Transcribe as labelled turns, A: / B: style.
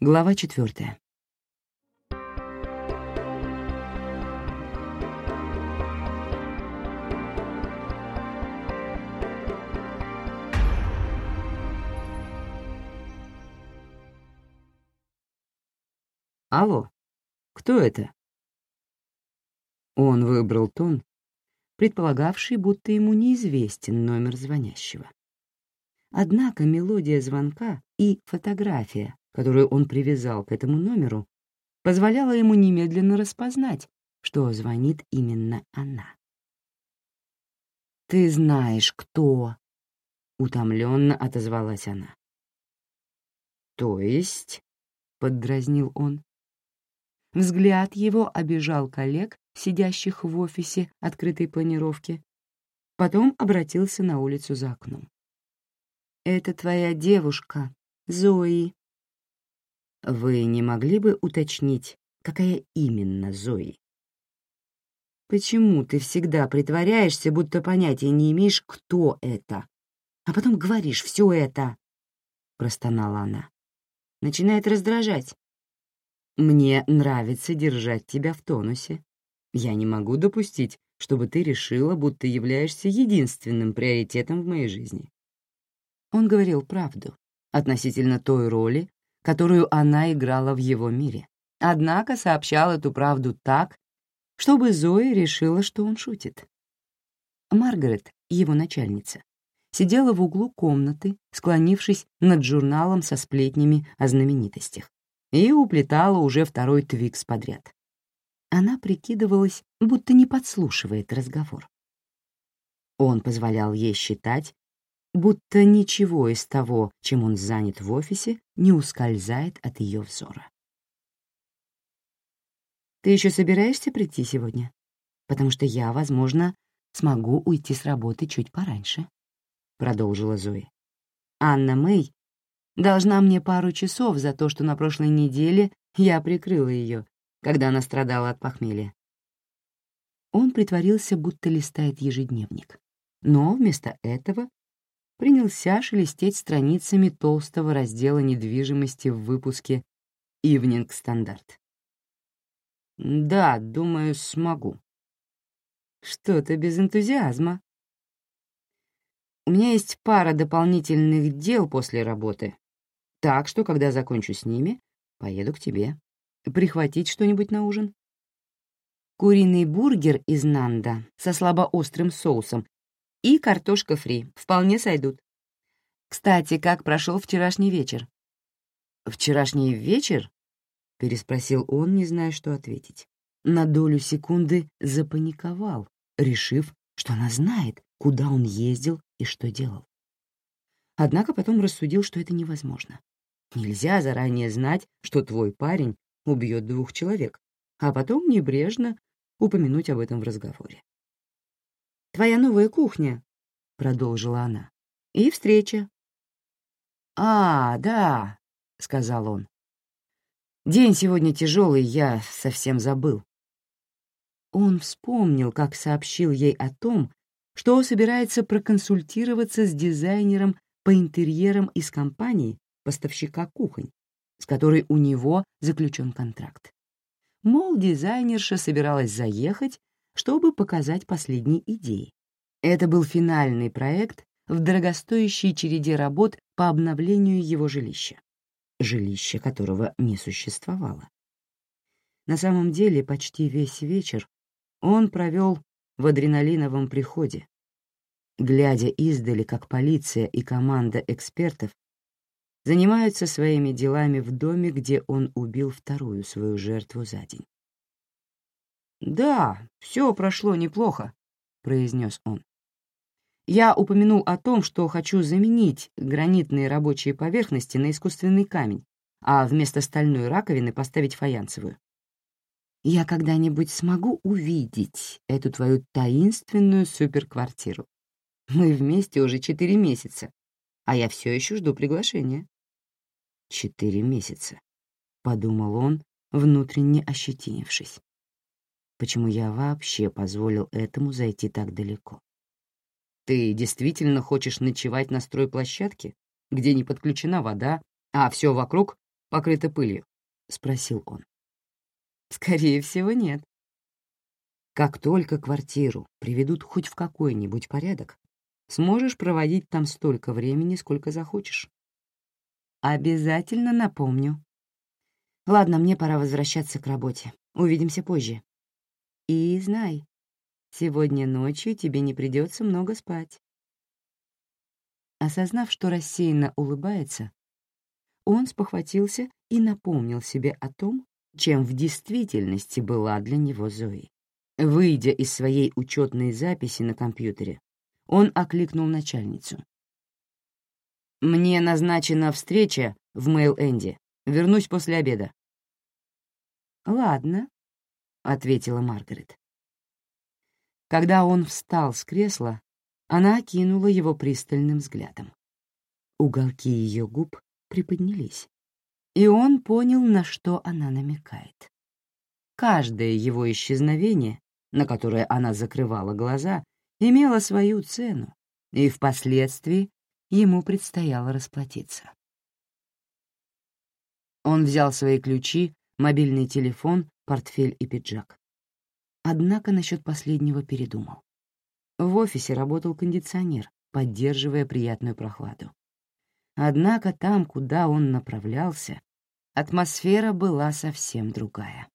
A: Глава четвертая. Алло, кто это? Он выбрал тон, предполагавший, будто ему неизвестен номер звонящего. Однако мелодия звонка и фотография, которую он привязал к этому номеру, позволяла ему немедленно распознать, что звонит именно она. «Ты знаешь, кто?» — утомленно отозвалась она. «То есть?» — поддразнил он. Взгляд его обижал коллег, сидящих в офисе открытой планировки, потом обратился на улицу за окном. «Это твоя девушка, Зои». «Вы не могли бы уточнить, какая именно Зои?» «Почему ты всегда притворяешься, будто понятия не имеешь, кто это, а потом говоришь все это?» — простонала она. «Начинает раздражать. Мне нравится держать тебя в тонусе. Я не могу допустить, чтобы ты решила, будто являешься единственным приоритетом в моей жизни. Он говорил правду относительно той роли, которую она играла в его мире. Однако сообщал эту правду так, чтобы Зои решила, что он шутит. Маргарет, его начальница, сидела в углу комнаты, склонившись над журналом со сплетнями о знаменитостях и уплетала уже второй твикс подряд. Она прикидывалась, будто не подслушивает разговор. Он позволял ей считать, будто ничего из того, чем он занят в офисе, не ускользает от ее взора. «Ты еще собираешься прийти сегодня? Потому что я, возможно, смогу уйти с работы чуть пораньше», — продолжила Зои. Анна Мэй должна мне пару часов за то, что на прошлой неделе я прикрыла ее, когда она страдала от похмелья. Он притворился, будто листает ежедневник, но вместо этого принялся шелестеть страницами толстого раздела недвижимости в выпуске «Ивнинг Стандарт». «Да, думаю, смогу». «Что-то без энтузиазма». «У меня есть пара дополнительных дел после работы, так что, когда закончу с ними, поеду к тебе. Прихватить что-нибудь на ужин? Куриный бургер из Нанда со слабоострым соусом и картошка фри вполне сойдут. Кстати, как прошел вчерашний вечер? «Вчерашний вечер?» — переспросил он, не зная, что ответить. На долю секунды запаниковал, решив, что она знает, куда он ездил и что делал. Однако потом рассудил, что это невозможно. Нельзя заранее знать, что твой парень убьет двух человек, а потом небрежно упомянуть об этом в разговоре. «Твоя новая кухня», — продолжила она, — «и встреча». «А, да», — сказал он. «День сегодня тяжелый, я совсем забыл». Он вспомнил, как сообщил ей о том, что собирается проконсультироваться с дизайнером по интерьерам из компании, поставщика кухонь, с которой у него заключен контракт. Мол, дизайнерша собиралась заехать, чтобы показать последние идеи. Это был финальный проект в дорогостоящей череде работ по обновлению его жилища, жилища которого не существовало. На самом деле почти весь вечер он провел в адреналиновом приходе, глядя издали, как полиция и команда экспертов занимаются своими делами в доме, где он убил вторую свою жертву за день. «Да, все прошло неплохо», — произнес он. «Я упомянул о том, что хочу заменить гранитные рабочие поверхности на искусственный камень, а вместо стальной раковины поставить фаянсовую. Я когда-нибудь смогу увидеть эту твою таинственную суперквартиру. Мы вместе уже четыре месяца, а я все еще жду приглашения. Четыре месяца, — подумал он, внутренне ощетинившись. Почему я вообще позволил этому зайти так далеко? Ты действительно хочешь ночевать на стройплощадке, где не подключена вода, а все вокруг покрыта пылью?» — спросил он. «Скорее всего, нет». Как только квартиру приведут хоть в какой-нибудь порядок, сможешь проводить там столько времени, сколько захочешь. Обязательно напомню. Ладно, мне пора возвращаться к работе. Увидимся позже. И знай, сегодня ночью тебе не придется много спать. Осознав, что рассеянно улыбается, он спохватился и напомнил себе о том, чем в действительности была для него Зои. Выйдя из своей учетной записи на компьютере, он окликнул начальницу. «Мне назначена встреча в Мэйл-Энди. Вернусь после обеда». «Ладно», — ответила Маргарет. Когда он встал с кресла, она окинула его пристальным взглядом. Уголки ее губ приподнялись, и он понял, на что она намекает. Каждое его исчезновение, на которое она закрывала глаза, имело свою цену, и впоследствии ему предстояло расплатиться. Он взял свои ключи, мобильный телефон, портфель и пиджак. Однако насчет последнего передумал. В офисе работал кондиционер, поддерживая приятную прохладу. Однако там, куда он направлялся, атмосфера была совсем другая.